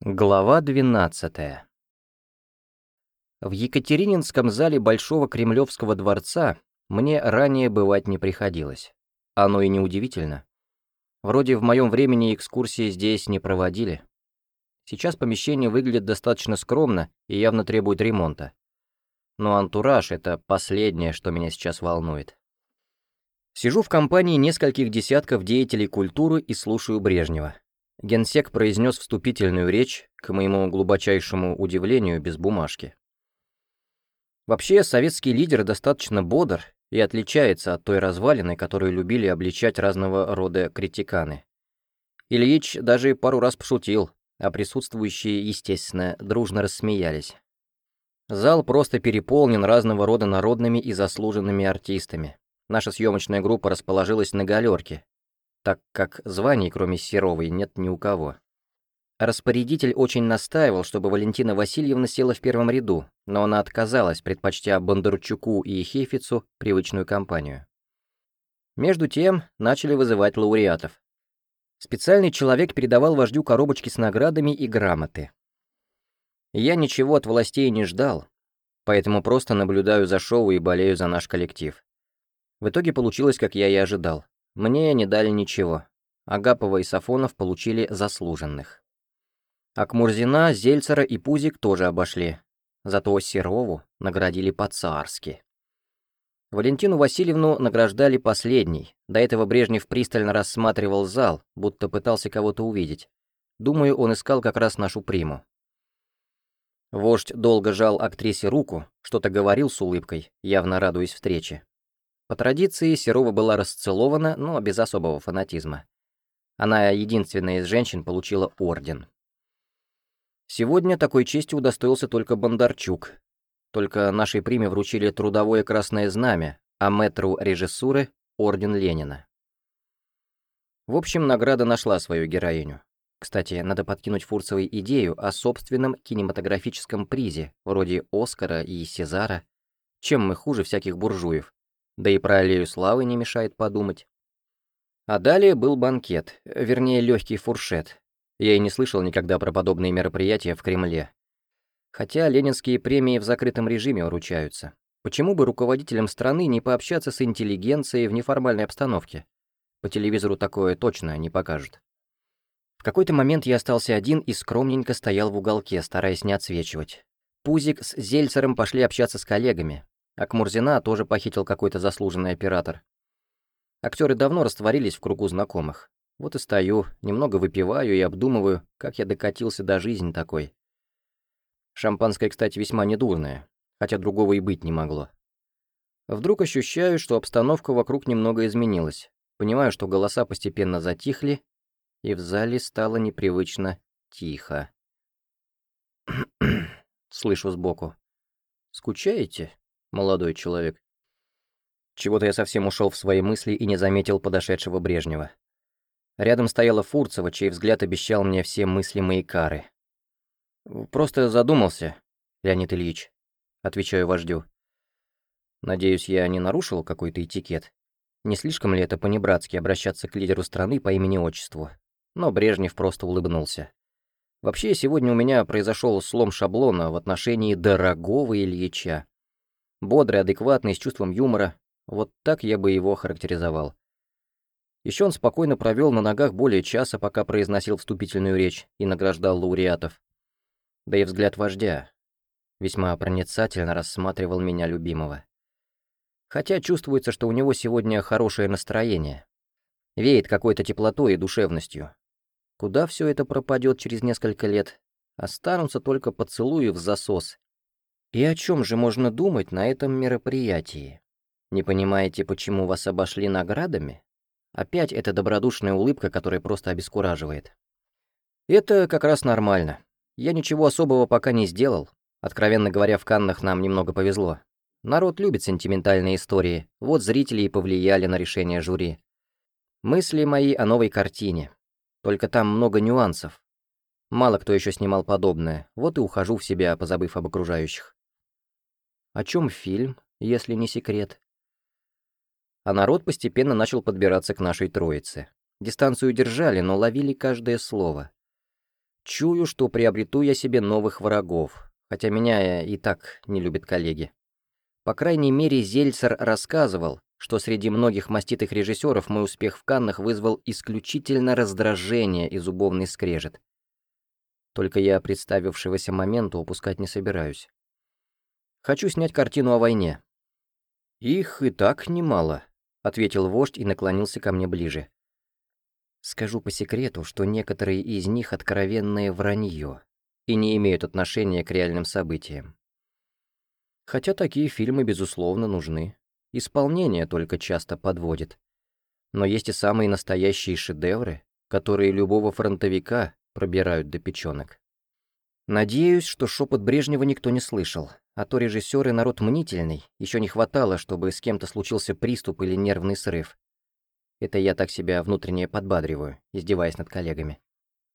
Глава 12 В Екатерининском зале Большого Кремлевского дворца мне ранее бывать не приходилось. Оно и неудивительно. Вроде в моем времени экскурсии здесь не проводили. Сейчас помещение выглядит достаточно скромно и явно требует ремонта. Но антураж — это последнее, что меня сейчас волнует. Сижу в компании нескольких десятков деятелей культуры и слушаю Брежнева. Генсек произнес вступительную речь, к моему глубочайшему удивлению, без бумажки. Вообще, советский лидер достаточно бодр и отличается от той развалины, которую любили обличать разного рода критиканы. Ильич даже пару раз пошутил, а присутствующие, естественно, дружно рассмеялись. Зал просто переполнен разного рода народными и заслуженными артистами. Наша съемочная группа расположилась на галерке, так как званий, кроме Серовой, нет ни у кого. Распорядитель очень настаивал, чтобы Валентина Васильевна села в первом ряду, но она отказалась, предпочтя Бондарчуку и Хефицу привычную компанию. Между тем, начали вызывать лауреатов. Специальный человек передавал вождю коробочки с наградами и грамоты. Я ничего от властей не ждал, поэтому просто наблюдаю за шоу и болею за наш коллектив. В итоге получилось, как я и ожидал. Мне не дали ничего. Агапова и Сафонов получили заслуженных. Акмурзина, Зельцера и Пузик тоже обошли. Зато Серову наградили по-царски. Валентину Васильевну награждали последней. До этого Брежнев пристально рассматривал зал, будто пытался кого-то увидеть. Думаю, он искал как раз нашу приму. Вождь долго жал актрисе руку, что-то говорил с улыбкой, явно радуясь встрече. По традиции, Серова была расцелована, но без особого фанатизма. Она единственная из женщин получила орден. Сегодня такой чести удостоился только Бондарчук. Только нашей приме вручили трудовое красное знамя, а метру режиссуры — орден Ленина. В общем, награда нашла свою героиню. Кстати, надо подкинуть Фурцевой идею о собственном кинематографическом призе, вроде Оскара и Сезара. Чем мы хуже всяких буржуев? Да и про аллею славы не мешает подумать. А далее был банкет, вернее, легкий фуршет. Я и не слышал никогда про подобные мероприятия в Кремле. Хотя ленинские премии в закрытом режиме вручаются. Почему бы руководителям страны не пообщаться с интеллигенцией в неформальной обстановке? По телевизору такое точно не покажут. В какой-то момент я остался один и скромненько стоял в уголке, стараясь не отсвечивать. Пузик с Зельцером пошли общаться с коллегами, а Кмурзина тоже похитил какой-то заслуженный оператор. Актеры давно растворились в кругу знакомых. Вот и стою, немного выпиваю и обдумываю, как я докатился до жизни такой. Шампанское, кстати, весьма недурное, хотя другого и быть не могло. Вдруг ощущаю, что обстановка вокруг немного изменилась. Понимаю, что голоса постепенно затихли, и в зале стало непривычно тихо. Слышу сбоку. «Скучаете?» Молодой человек. Чего-то я совсем ушел в свои мысли и не заметил подошедшего Брежнева. Рядом стояла Фурцева, чей взгляд обещал мне все мыслимые кары. «Просто задумался, Леонид Ильич», — отвечаю вождю. «Надеюсь, я не нарушил какой-то этикет. Не слишком ли это по-небратски обращаться к лидеру страны по имени-отчеству?» Но Брежнев просто улыбнулся. Вообще, сегодня у меня произошел слом шаблона в отношении дорогого Ильича. Бодрый, адекватный, с чувством юмора. Вот так я бы его характеризовал. Еще он спокойно провел на ногах более часа, пока произносил вступительную речь и награждал лауреатов. Да и взгляд вождя весьма проницательно рассматривал меня любимого. Хотя чувствуется, что у него сегодня хорошее настроение. Веет какой-то теплотой и душевностью. Куда все это пропадет через несколько лет? Останутся только поцелуи в засос и о чем же можно думать на этом мероприятии? Не понимаете, почему вас обошли наградами? Опять эта добродушная улыбка, которая просто обескураживает. Это как раз нормально. Я ничего особого пока не сделал. Откровенно говоря, в Каннах нам немного повезло. Народ любит сентиментальные истории, вот зрители и повлияли на решение жюри. Мысли мои о новой картине. Только там много нюансов. Мало кто еще снимал подобное, вот и ухожу в себя, позабыв об окружающих. О чем фильм, если не секрет? А народ постепенно начал подбираться к нашей троице. Дистанцию держали, но ловили каждое слово. Чую, что приобрету я себе новых врагов, хотя меня и так не любят коллеги. По крайней мере, Зельцер рассказывал, что среди многих маститых режиссеров мой успех в Каннах вызвал исключительно раздражение и зубовный скрежет. Только я представившегося момента упускать не собираюсь. Хочу снять картину о войне. Их и так немало, ответил вождь и наклонился ко мне ближе. Скажу по секрету, что некоторые из них откровенное вранье и не имеют отношения к реальным событиям. Хотя такие фильмы, безусловно, нужны. Исполнение только часто подводит. Но есть и самые настоящие шедевры, которые любого фронтовика пробирают до печенок. Надеюсь, что шепот Брежнева никто не слышал, а то режиссеры народ мнительный, еще не хватало, чтобы с кем-то случился приступ или нервный срыв. Это я так себя внутренне подбадриваю, издеваясь над коллегами.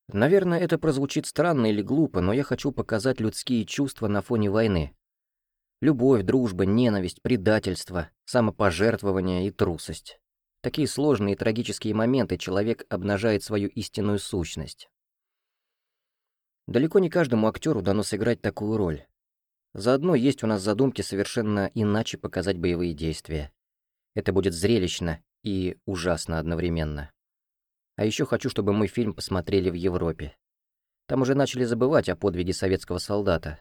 Наверное, это прозвучит странно или глупо, но я хочу показать людские чувства на фоне войны. Любовь, дружба, ненависть, предательство, самопожертвование и трусость. Такие сложные и трагические моменты человек обнажает свою истинную сущность. Далеко не каждому актеру дано сыграть такую роль. Заодно есть у нас задумки совершенно иначе показать боевые действия. Это будет зрелищно и ужасно одновременно. А еще хочу, чтобы мой фильм посмотрели в Европе. Там уже начали забывать о подвиге советского солдата.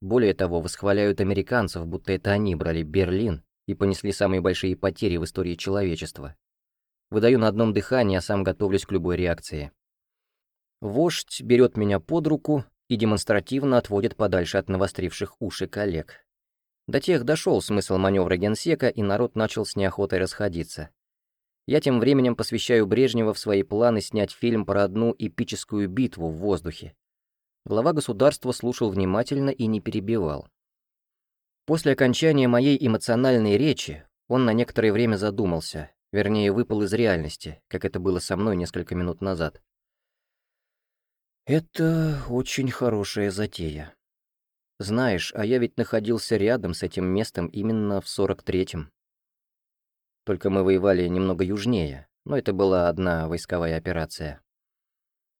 Более того, восхваляют американцев, будто это они брали Берлин и понесли самые большие потери в истории человечества. Выдаю на одном дыхании, а сам готовлюсь к любой реакции. Вождь берет меня под руку и демонстративно отводит подальше от навостривших уши коллег. До тех дошел смысл маневра генсека, и народ начал с неохотой расходиться. Я тем временем посвящаю Брежнева в свои планы снять фильм про одну эпическую битву в воздухе. Глава государства слушал внимательно и не перебивал. После окончания моей эмоциональной речи он на некоторое время задумался, вернее, выпал из реальности, как это было со мной несколько минут назад. «Это очень хорошая затея. Знаешь, а я ведь находился рядом с этим местом именно в 43-м. Только мы воевали немного южнее, но это была одна войсковая операция.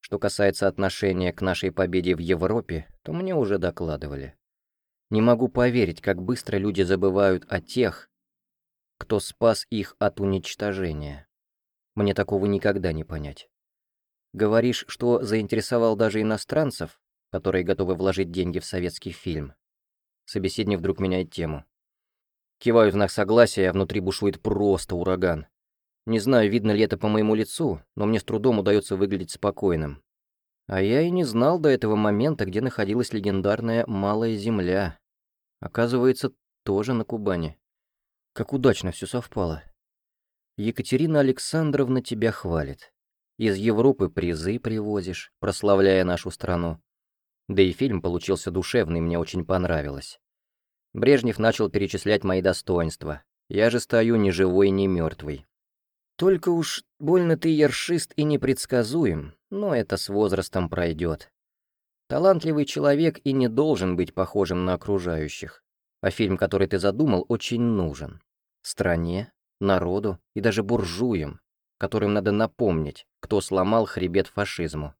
Что касается отношения к нашей победе в Европе, то мне уже докладывали. Не могу поверить, как быстро люди забывают о тех, кто спас их от уничтожения. Мне такого никогда не понять. Говоришь, что заинтересовал даже иностранцев, которые готовы вложить деньги в советский фильм. Собеседник вдруг меняет тему. Киваю в знак согласия, а внутри бушует просто ураган. Не знаю, видно ли это по моему лицу, но мне с трудом удается выглядеть спокойным. А я и не знал до этого момента, где находилась легендарная Малая Земля. Оказывается, тоже на Кубани. Как удачно все совпало. Екатерина Александровна тебя хвалит. Из Европы призы привозишь, прославляя нашу страну. Да и фильм получился душевный, мне очень понравилось. Брежнев начал перечислять мои достоинства. Я же стою ни живой, ни мертвый. Только уж больно ты ершист и непредсказуем, но это с возрастом пройдет. Талантливый человек и не должен быть похожим на окружающих. А фильм, который ты задумал, очень нужен. Стране, народу и даже буржуям, которым надо напомнить, кто сломал хребет фашизму.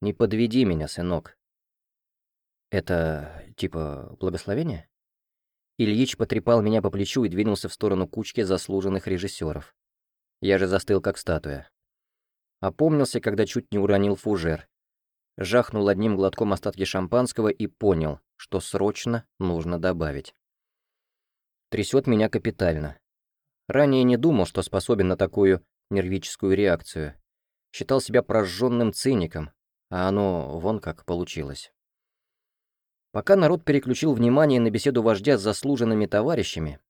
Не подведи меня, сынок. Это типа благословение? Ильич потрепал меня по плечу и двинулся в сторону кучки заслуженных режиссеров. Я же застыл как статуя. Опомнился, когда чуть не уронил фужер. Жахнул одним глотком остатки шампанского и понял, что срочно нужно добавить. Трясет меня капитально. Ранее не думал, что способен на такую нервическую реакцию. Считал себя прожженным циником, а оно вон как получилось. Пока народ переключил внимание на беседу вождя с заслуженными товарищами,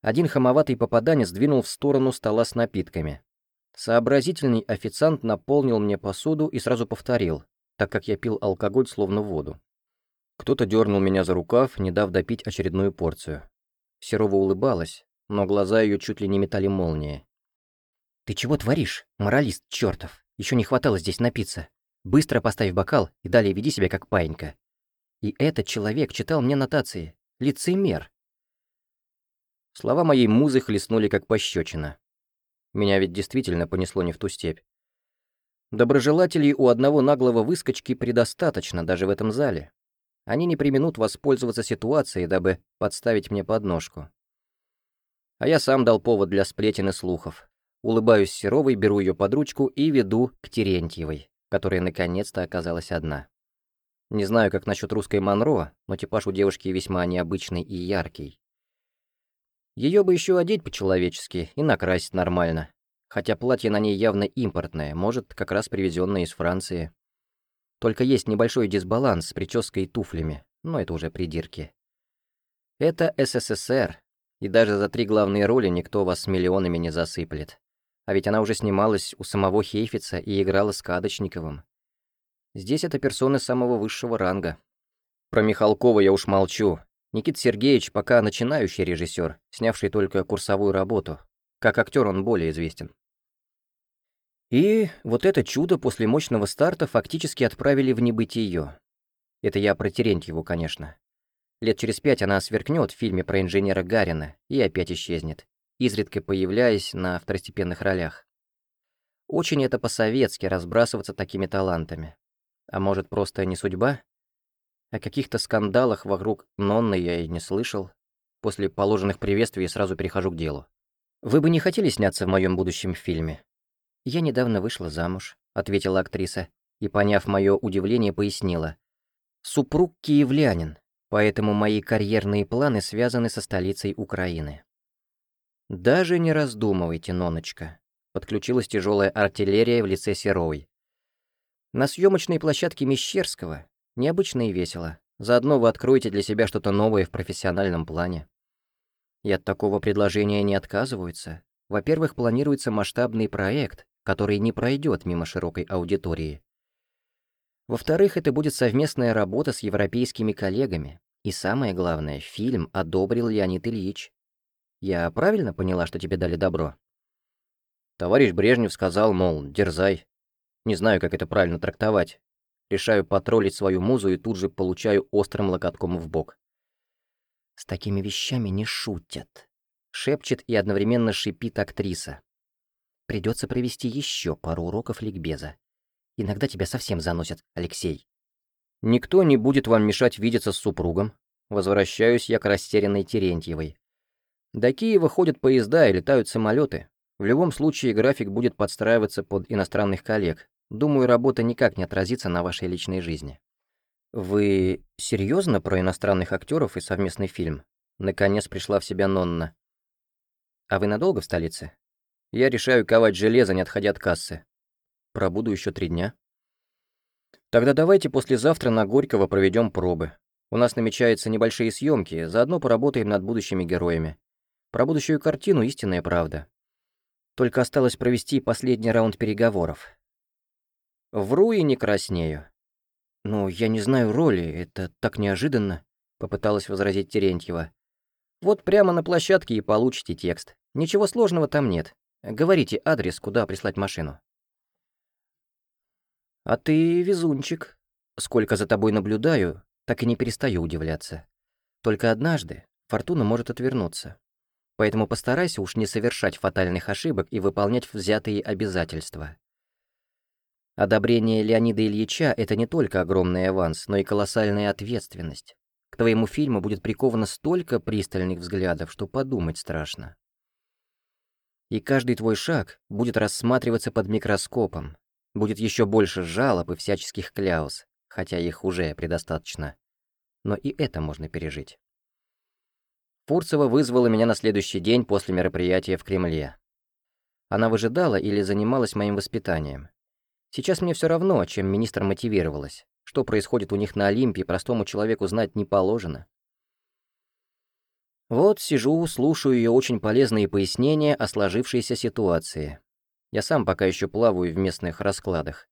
один хамоватый попаданец двинул в сторону стола с напитками. Сообразительный официант наполнил мне посуду и сразу повторил, так как я пил алкоголь словно воду. Кто-то дернул меня за рукав, не дав допить очередную порцию. Серова улыбалась, но глаза ее чуть ли не метали молнии. «Ты чего творишь, моралист чертов? Еще не хватало здесь напиться. Быстро поставь бокал и далее веди себя как паинька. И этот человек читал мне нотации. Лицемер. Слова моей музы хлестнули как пощечина. Меня ведь действительно понесло не в ту степь. Доброжелателей у одного наглого выскочки предостаточно даже в этом зале. Они не применут воспользоваться ситуацией, дабы подставить мне подножку. А я сам дал повод для сплетен и слухов. Улыбаюсь Серовой, беру ее под ручку и веду к Терентьевой, которая наконец-то оказалась одна. Не знаю, как насчет русской Монро, но типаж у девушки весьма необычный и яркий. Ее бы еще одеть по-человечески и накрасить нормально. Хотя платье на ней явно импортное, может, как раз привезенное из Франции. Только есть небольшой дисбаланс с прической и туфлями, но это уже придирки. Это СССР, и даже за три главные роли никто вас миллионами не засыплет. А ведь она уже снималась у самого Хейфица и играла с Кадочниковым. Здесь это персоны самого высшего ранга. Про Михалкова я уж молчу. Никит Сергеевич пока начинающий режиссер, снявший только курсовую работу. Как актер он более известен. И вот это чудо после мощного старта фактически отправили в небытие. Это я про Терентьеву, конечно. Лет через пять она сверкнет в фильме про инженера Гарина и опять исчезнет, изредка появляясь на второстепенных ролях. Очень это по-советски разбрасываться такими талантами. А может, просто не судьба? О каких-то скандалах вокруг Нонны я и не слышал. После положенных приветствий сразу перехожу к делу. Вы бы не хотели сняться в моем будущем фильме? «Я недавно вышла замуж», — ответила актриса, и, поняв мое удивление, пояснила. «Супруг киевлянин, поэтому мои карьерные планы связаны со столицей Украины». «Даже не раздумывайте, Ноночка», — подключилась тяжелая артиллерия в лице Серовой. «На съемочной площадке Мещерского необычно и весело. Заодно вы откроете для себя что-то новое в профессиональном плане. И от такого предложения не отказываются. Во-первых, планируется масштабный проект, который не пройдет мимо широкой аудитории. Во-вторых, это будет совместная работа с европейскими коллегами. И самое главное, фильм одобрил Леонид Ильич. Я правильно поняла, что тебе дали добро? Товарищ Брежнев сказал, мол, дерзай. Не знаю, как это правильно трактовать. Решаю потроллить свою музу и тут же получаю острым локотком в бок. С такими вещами не шутят. Шепчет и одновременно шипит актриса. Придется провести еще пару уроков ликбеза. Иногда тебя совсем заносят, Алексей. Никто не будет вам мешать видеться с супругом. Возвращаюсь я к растерянной Терентьевой. До Киева ходят поезда и летают самолеты. В любом случае график будет подстраиваться под иностранных коллег. Думаю, работа никак не отразится на вашей личной жизни. Вы серьезно про иностранных актеров и совместный фильм? Наконец пришла в себя Нонна. А вы надолго в столице? Я решаю ковать железо, не отходя от кассы. Пробуду еще три дня. Тогда давайте послезавтра на Горького проведем пробы. У нас намечаются небольшие съемки, заодно поработаем над будущими героями. Про будущую картину истинная правда. Только осталось провести последний раунд переговоров. Вру и не краснею. «Ну, я не знаю роли, это так неожиданно», — попыталась возразить Терентьева. «Вот прямо на площадке и получите текст. Ничего сложного там нет. Говорите адрес, куда прислать машину. А ты везунчик. Сколько за тобой наблюдаю, так и не перестаю удивляться. Только однажды фортуна может отвернуться. Поэтому постарайся уж не совершать фатальных ошибок и выполнять взятые обязательства. Одобрение Леонида Ильича — это не только огромный аванс, но и колоссальная ответственность. К твоему фильму будет приковано столько пристальных взглядов, что подумать страшно и каждый твой шаг будет рассматриваться под микроскопом. Будет еще больше жалоб и всяческих кляус, хотя их уже предостаточно. Но и это можно пережить. Фурцева вызвала меня на следующий день после мероприятия в Кремле. Она выжидала или занималась моим воспитанием. Сейчас мне все равно, чем министр мотивировалась. Что происходит у них на Олимпе, простому человеку знать не положено. Вот сижу, слушаю ее очень полезные пояснения о сложившейся ситуации. Я сам пока еще плаваю в местных раскладах.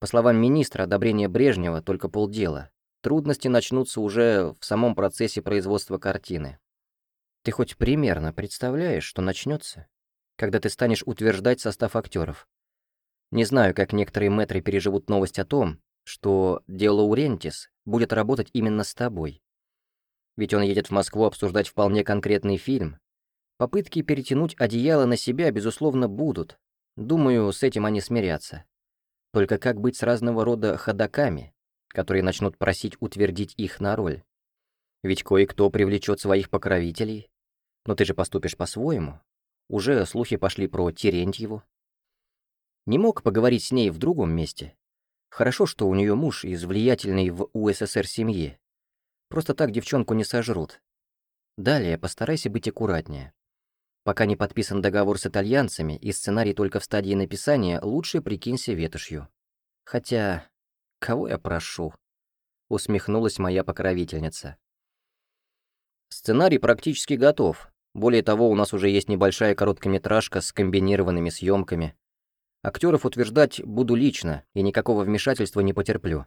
По словам министра, одобрение Брежнева только полдела. Трудности начнутся уже в самом процессе производства картины. Ты хоть примерно представляешь, что начнется, когда ты станешь утверждать состав актеров? Не знаю, как некоторые мэтры переживут новость о том, что Дело Урентис будет работать именно с тобой. Ведь он едет в Москву обсуждать вполне конкретный фильм. Попытки перетянуть одеяло на себя, безусловно, будут. Думаю, с этим они смирятся. Только как быть с разного рода ходаками, которые начнут просить утвердить их на роль? Ведь кое-кто привлечет своих покровителей. Но ты же поступишь по-своему. Уже слухи пошли про Терентьеву. Не мог поговорить с ней в другом месте. Хорошо, что у нее муж из влиятельной в УССР семьи. Просто так девчонку не сожрут. Далее постарайся быть аккуратнее. Пока не подписан договор с итальянцами и сценарий только в стадии написания, лучше прикинься ветошью. Хотя, кого я прошу? Усмехнулась моя покровительница. Сценарий практически готов. Более того, у нас уже есть небольшая короткометражка с комбинированными съемками. Актеров утверждать буду лично, и никакого вмешательства не потерплю.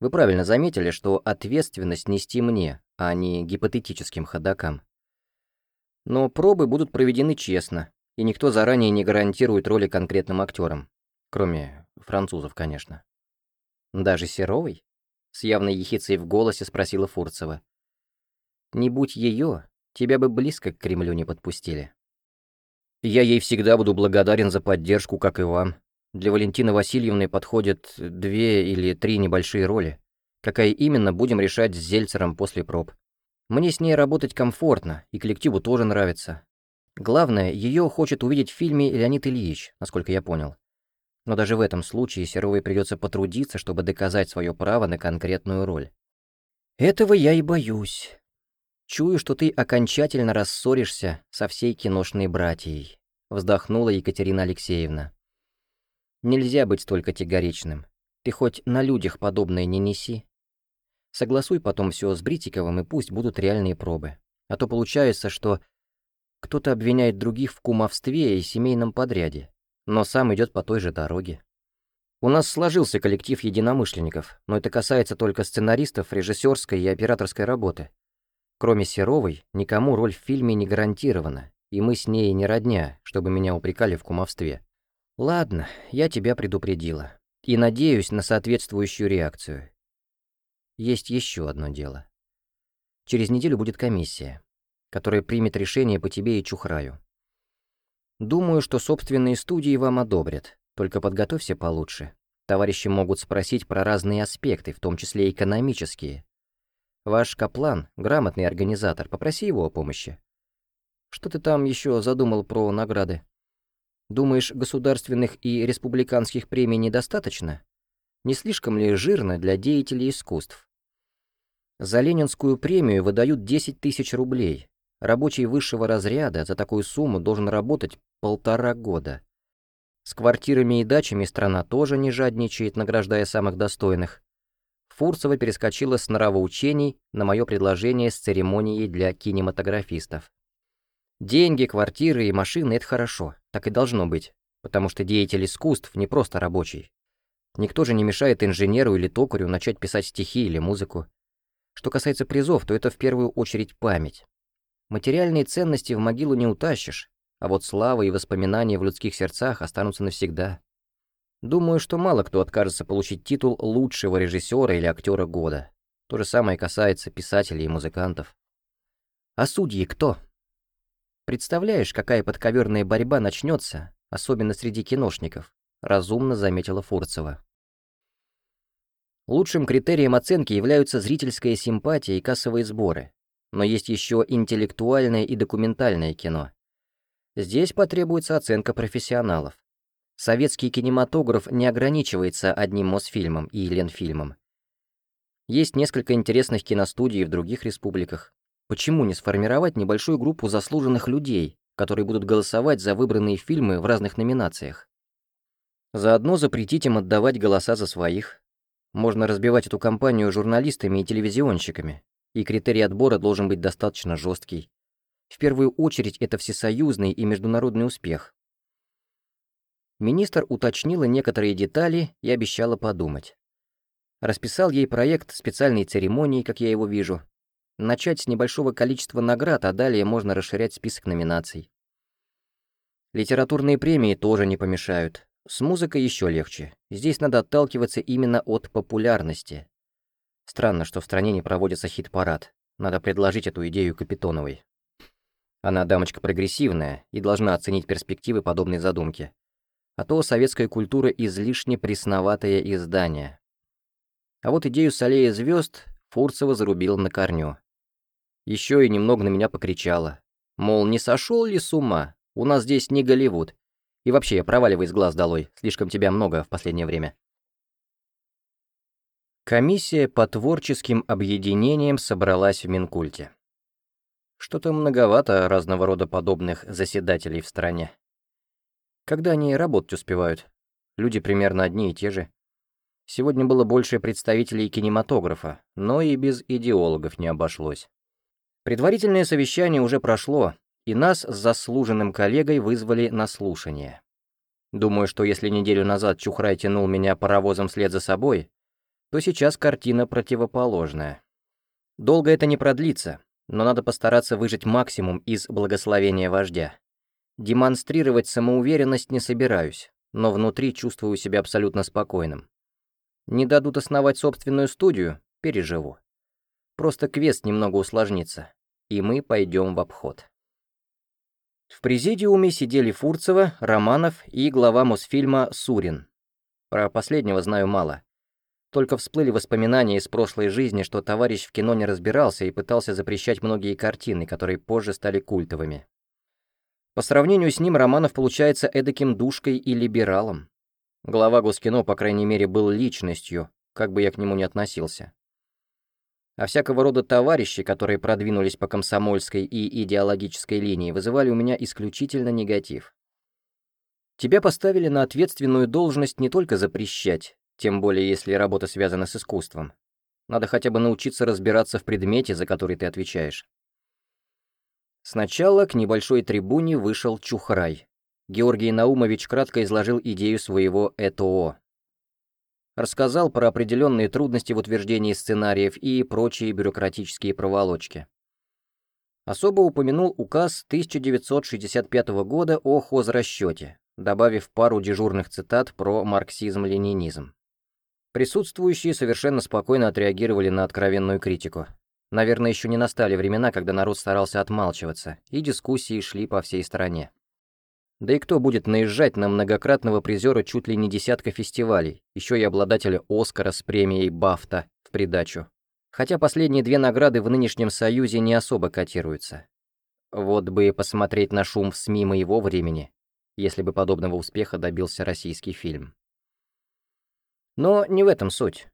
Вы правильно заметили, что ответственность нести мне, а не гипотетическим ходокам. Но пробы будут проведены честно, и никто заранее не гарантирует роли конкретным актерам. Кроме французов, конечно. «Даже Серовой?» — с явной ехицей в голосе спросила Фурцева. «Не будь ее, тебя бы близко к Кремлю не подпустили». «Я ей всегда буду благодарен за поддержку, как и вам. Для Валентины Васильевны подходят две или три небольшие роли. Какая именно, будем решать с Зельцером после проб. Мне с ней работать комфортно, и коллективу тоже нравится. Главное, ее хочет увидеть в фильме Леонид Ильич, насколько я понял. Но даже в этом случае Серовой придется потрудиться, чтобы доказать свое право на конкретную роль. Этого я и боюсь. Чую, что ты окончательно рассоришься со всей киношной братьей, вздохнула Екатерина Алексеевна. Нельзя быть столь категоричным. Ты хоть на людях подобное не неси. Согласуй потом все с Бритиковым, и пусть будут реальные пробы. А то получается, что кто-то обвиняет других в кумовстве и семейном подряде, но сам идет по той же дороге. У нас сложился коллектив единомышленников, но это касается только сценаристов, режиссерской и операторской работы. Кроме Серовой, никому роль в фильме не гарантирована, и мы с ней не родня, чтобы меня упрекали в кумовстве. Ладно, я тебя предупредила. И надеюсь на соответствующую реакцию. Есть еще одно дело. Через неделю будет комиссия, которая примет решение по тебе и Чухраю. Думаю, что собственные студии вам одобрят, только подготовься получше. Товарищи могут спросить про разные аспекты, в том числе экономические. Ваш Каплан — грамотный организатор, попроси его о помощи. Что ты там еще задумал про награды? Думаешь, государственных и республиканских премий недостаточно? Не слишком ли жирно для деятелей искусств? За Ленинскую премию выдают 10 тысяч рублей. Рабочий высшего разряда за такую сумму должен работать полтора года. С квартирами и дачами страна тоже не жадничает, награждая самых достойных. Фурцева перескочила с нравоучений на мое предложение с церемонией для кинематографистов. Деньги, квартиры и машины — это хорошо, так и должно быть, потому что деятель искусств не просто рабочий. Никто же не мешает инженеру или токарю начать писать стихи или музыку. Что касается призов, то это в первую очередь память. Материальные ценности в могилу не утащишь, а вот слава и воспоминания в людских сердцах останутся навсегда. Думаю, что мало кто откажется получить титул лучшего режиссера или актера года. То же самое касается писателей и музыкантов. А судьи кто? Представляешь, какая подковерная борьба начнется, особенно среди киношников, разумно заметила Фурцева. Лучшим критерием оценки являются зрительская симпатия и кассовые сборы. Но есть еще интеллектуальное и документальное кино. Здесь потребуется оценка профессионалов. Советский кинематограф не ограничивается одним Мосфильмом и Ленфильмом. Есть несколько интересных киностудий в других республиках. Почему не сформировать небольшую группу заслуженных людей, которые будут голосовать за выбранные фильмы в разных номинациях? Заодно запретить им отдавать голоса за своих, можно разбивать эту компанию журналистами и телевизионщиками, и критерий отбора должен быть достаточно жесткий. В первую очередь это всесоюзный и международный успех. Министр уточнила некоторые детали и обещала подумать. Расписал ей проект специальной церемонии, как я его вижу. Начать с небольшого количества наград, а далее можно расширять список номинаций. Литературные премии тоже не помешают. С музыкой еще легче. Здесь надо отталкиваться именно от популярности. Странно, что в стране не проводится хит-парад. Надо предложить эту идею Капитоновой. Она дамочка прогрессивная и должна оценить перспективы подобной задумки. А то советская культура излишне пресноватое издание. А вот идею с аллеей звезд Фурцева зарубил на корню. Еще и немного на меня покричала. Мол, не сошел ли с ума? У нас здесь не Голливуд. И вообще, проваливай с глаз долой, слишком тебя много в последнее время. Комиссия по творческим объединениям собралась в Минкульте. Что-то многовато разного рода подобных заседателей в стране. Когда они работать успевают? Люди примерно одни и те же. Сегодня было больше представителей кинематографа, но и без идеологов не обошлось. Предварительное совещание уже прошло, и нас с заслуженным коллегой вызвали на слушание. Думаю, что если неделю назад Чухрай тянул меня паровозом вслед за собой, то сейчас картина противоположная. Долго это не продлится, но надо постараться выжать максимум из благословения вождя. Демонстрировать самоуверенность не собираюсь, но внутри чувствую себя абсолютно спокойным. Не дадут основать собственную студию — переживу. Просто квест немного усложнится, и мы пойдем в обход. В президиуме сидели Фурцева, Романов и глава Мосфильма Сурин. Про последнего знаю мало. Только всплыли воспоминания из прошлой жизни, что товарищ в кино не разбирался и пытался запрещать многие картины, которые позже стали культовыми. По сравнению с ним Романов получается эдаким душкой и либералом. Глава Госкино, по крайней мере, был личностью, как бы я к нему ни относился. А всякого рода товарищи, которые продвинулись по комсомольской и идеологической линии, вызывали у меня исключительно негатив. Тебя поставили на ответственную должность не только запрещать, тем более если работа связана с искусством. Надо хотя бы научиться разбираться в предмете, за который ты отвечаешь. Сначала к небольшой трибуне вышел Чухрай, Георгий Наумович кратко изложил идею своего ЭТО. Рассказал про определенные трудности в утверждении сценариев и прочие бюрократические проволочки. Особо упомянул указ 1965 года о хозрасчете, добавив пару дежурных цитат про марксизм-ленинизм. Присутствующие совершенно спокойно отреагировали на откровенную критику. Наверное, еще не настали времена, когда народ старался отмалчиваться, и дискуссии шли по всей стране. Да и кто будет наезжать на многократного призера чуть ли не десятка фестивалей, еще и обладателя Оскара с премией Бафта в придачу. Хотя последние две награды в нынешнем Союзе не особо котируются. Вот бы посмотреть на шум в СМИ моего времени, если бы подобного успеха добился российский фильм. Но не в этом суть.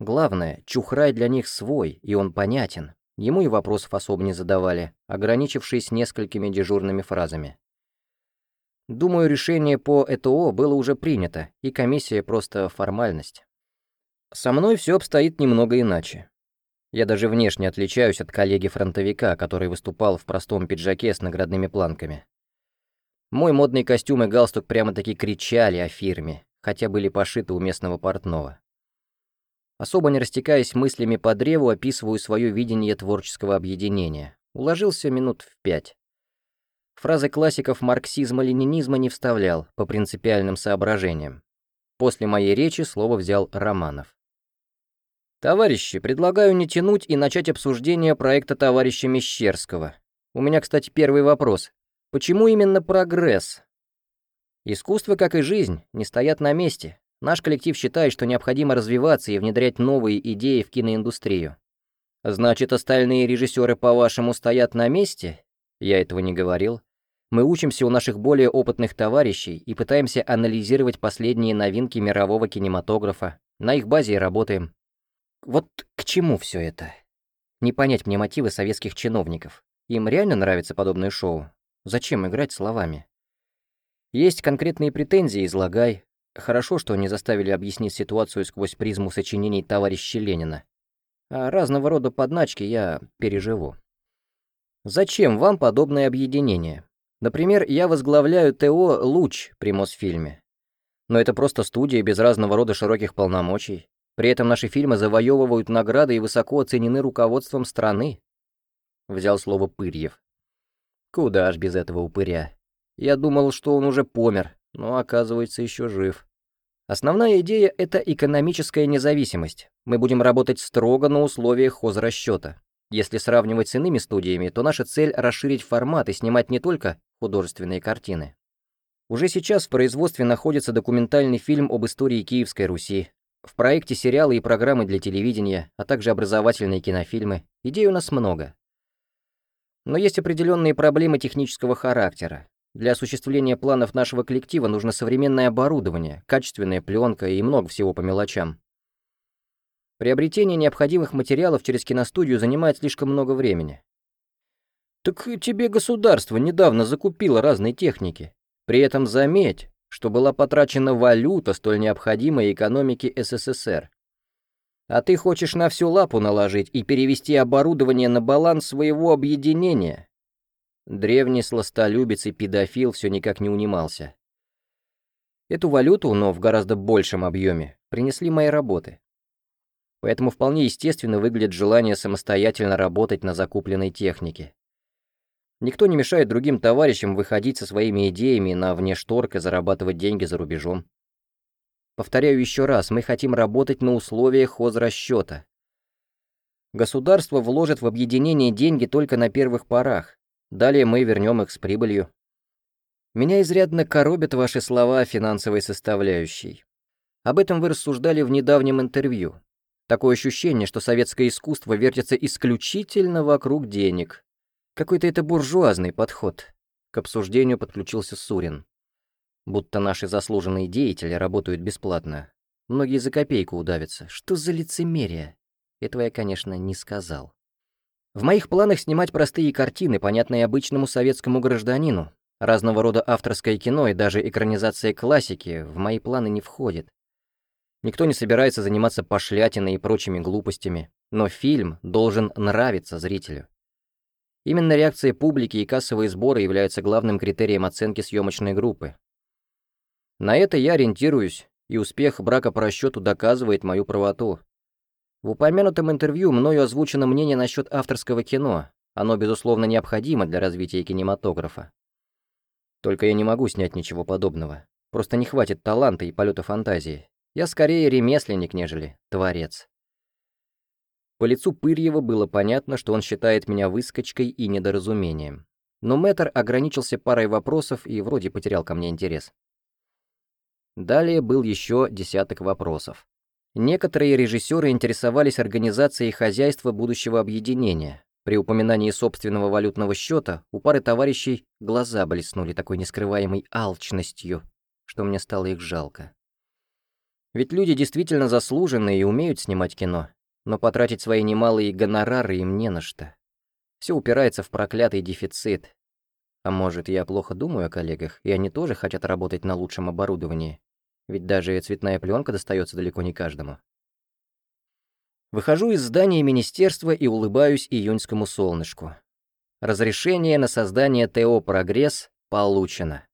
Главное, Чухрай для них свой, и он понятен. Ему и вопросов особо не задавали, ограничившись несколькими дежурными фразами. Думаю, решение по ЭТО было уже принято, и комиссия просто формальность. Со мной все обстоит немного иначе. Я даже внешне отличаюсь от коллеги-фронтовика, который выступал в простом пиджаке с наградными планками. Мой модный костюм и галстук прямо-таки кричали о фирме, хотя были пошиты у местного портного. Особо не растекаясь мыслями по древу, описываю свое видение творческого объединения. Уложился минут в пять. Фразы классиков марксизма-ленинизма не вставлял, по принципиальным соображениям. После моей речи слово взял Романов. «Товарищи, предлагаю не тянуть и начать обсуждение проекта товарища Мещерского. У меня, кстати, первый вопрос. Почему именно прогресс? Искусство, как и жизнь, не стоят на месте. Наш коллектив считает, что необходимо развиваться и внедрять новые идеи в киноиндустрию. Значит, остальные режиссеры, по-вашему, стоят на месте? Я этого не говорил. Мы учимся у наших более опытных товарищей и пытаемся анализировать последние новинки мирового кинематографа. На их базе и работаем. Вот к чему все это? Не понять мне мотивы советских чиновников. Им реально нравится подобное шоу? Зачем играть словами? Есть конкретные претензии, излагай. Хорошо, что не заставили объяснить ситуацию сквозь призму сочинений товарища Ленина. А разного рода подначки я переживу. Зачем вам подобное объединение? Например, я возглавляю ТО «Луч» при Мосфильме. Но это просто студия без разного рода широких полномочий. При этом наши фильмы завоевывают награды и высоко оценены руководством страны. Взял слово Пырьев. Куда ж без этого упыря? Я думал, что он уже помер, но оказывается еще жив. Основная идея — это экономическая независимость. Мы будем работать строго на условиях хозрасчета. Если сравнивать с иными студиями, то наша цель — расширить формат и снимать не только художественные картины. Уже сейчас в производстве находится документальный фильм об истории Киевской Руси. В проекте сериалы и программы для телевидения, а также образовательные кинофильмы. Идей у нас много. Но есть определенные проблемы технического характера. Для осуществления планов нашего коллектива нужно современное оборудование, качественная пленка и много всего по мелочам. Приобретение необходимых материалов через киностудию занимает слишком много времени. Так тебе государство недавно закупило разной техники. При этом заметь, что была потрачена валюта, столь необходимая экономике СССР. А ты хочешь на всю лапу наложить и перевести оборудование на баланс своего объединения, Древний сластолюбец и педофил все никак не унимался. Эту валюту, но в гораздо большем объеме, принесли мои работы. Поэтому вполне естественно выглядит желание самостоятельно работать на закупленной технике. Никто не мешает другим товарищам выходить со своими идеями на внешторг и зарабатывать деньги за рубежом. Повторяю еще раз, мы хотим работать на условиях хозрасчета. Государство вложит в объединение деньги только на первых порах, Далее мы вернем их с прибылью. Меня изрядно коробят ваши слова о финансовой составляющей. Об этом вы рассуждали в недавнем интервью. Такое ощущение, что советское искусство вертится исключительно вокруг денег. Какой-то это буржуазный подход. К обсуждению подключился Сурин. Будто наши заслуженные деятели работают бесплатно. Многие за копейку удавятся. Что за лицемерие? Этого я, конечно, не сказал. В моих планах снимать простые картины, понятные обычному советскому гражданину. Разного рода авторское кино и даже экранизация классики в мои планы не входит. Никто не собирается заниматься пошлятиной и прочими глупостями, но фильм должен нравиться зрителю. Именно реакция публики и кассовые сборы являются главным критерием оценки съемочной группы. На это я ориентируюсь, и успех брака по расчету доказывает мою правоту. В упомянутом интервью мною озвучено мнение насчет авторского кино. Оно, безусловно, необходимо для развития кинематографа. Только я не могу снять ничего подобного. Просто не хватит таланта и полета фантазии. Я скорее ремесленник, нежели творец. По лицу Пырьева было понятно, что он считает меня выскочкой и недоразумением. Но мэтр ограничился парой вопросов и вроде потерял ко мне интерес. Далее был еще десяток вопросов. Некоторые режиссеры интересовались организацией хозяйства будущего объединения. При упоминании собственного валютного счета у пары товарищей глаза блеснули такой нескрываемой алчностью, что мне стало их жалко. Ведь люди действительно заслуженные и умеют снимать кино, но потратить свои немалые гонорары им не на что. Все упирается в проклятый дефицит. А может, я плохо думаю о коллегах, и они тоже хотят работать на лучшем оборудовании, ведь даже цветная пленка достается далеко не каждому. Выхожу из здания министерства и улыбаюсь июньскому солнышку. Разрешение на создание ТО «Прогресс» получено.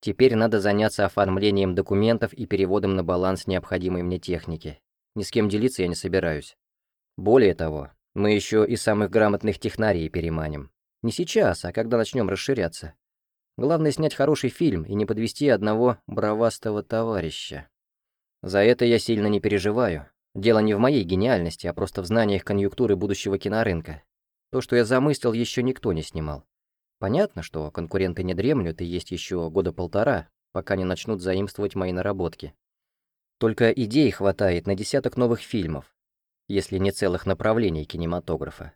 Теперь надо заняться оформлением документов и переводом на баланс необходимой мне техники. Ни с кем делиться я не собираюсь. Более того, мы еще и самых грамотных технарей переманим. Не сейчас, а когда начнем расширяться. Главное снять хороший фильм и не подвести одного бравастого товарища. За это я сильно не переживаю. Дело не в моей гениальности, а просто в знаниях конъюнктуры будущего кинорынка. То, что я замыслил, еще никто не снимал. Понятно, что конкуренты не дремлют и есть еще года полтора, пока не начнут заимствовать мои наработки. Только идей хватает на десяток новых фильмов, если не целых направлений кинематографа.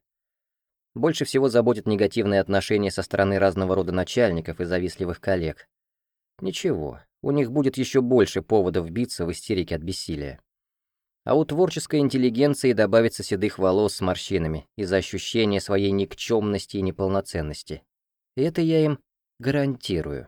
Больше всего заботит негативные отношения со стороны разного рода начальников и завистливых коллег. Ничего, у них будет еще больше поводов биться в истерике от бессилия. А у творческой интеллигенции добавится седых волос с морщинами из-за ощущения своей никчемности и неполноценности. И это я им гарантирую.